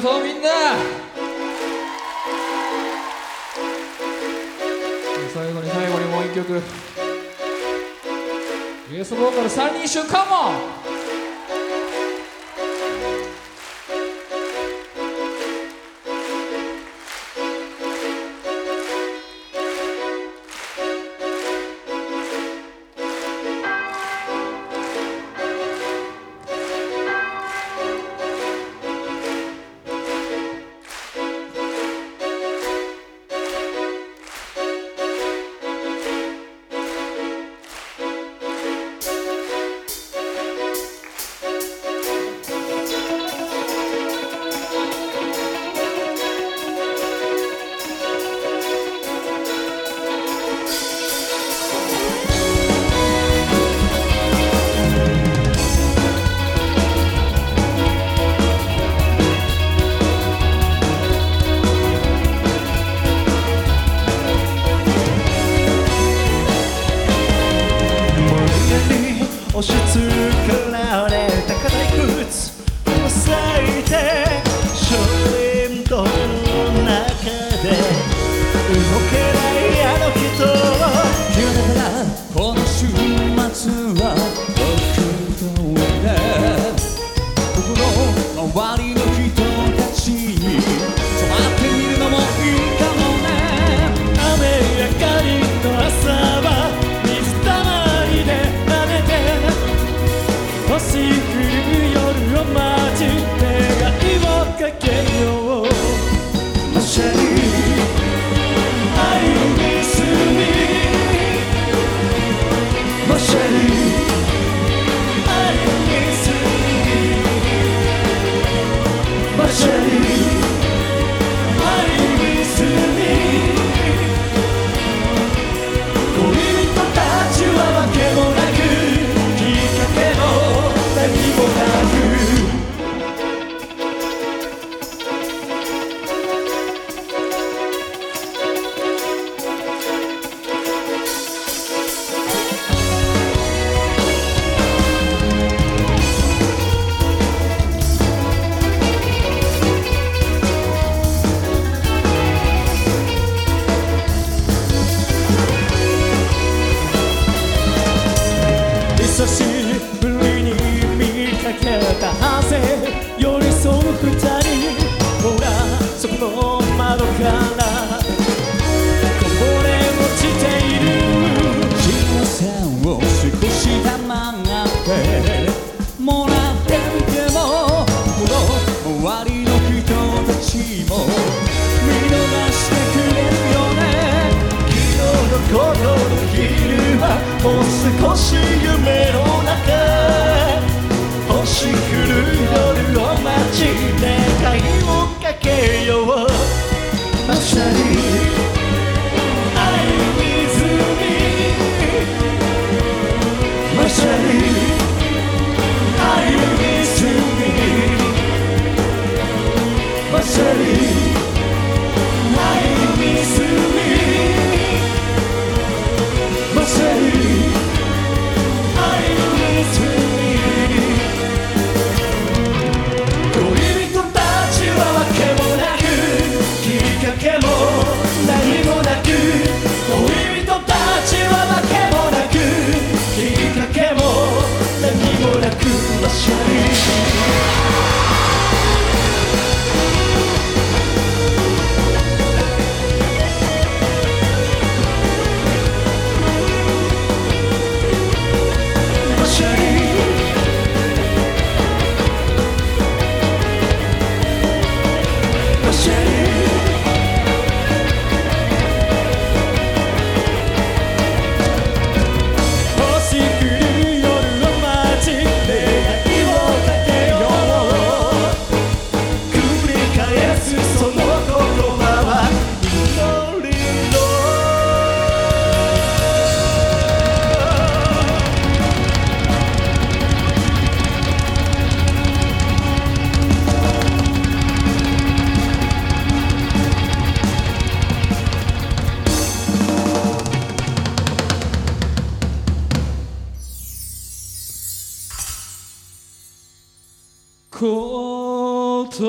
とうみんな。最後に最後にもう一曲。ゲストボーカル3人一緒。カモンいて you. consiga. Let's try. cold.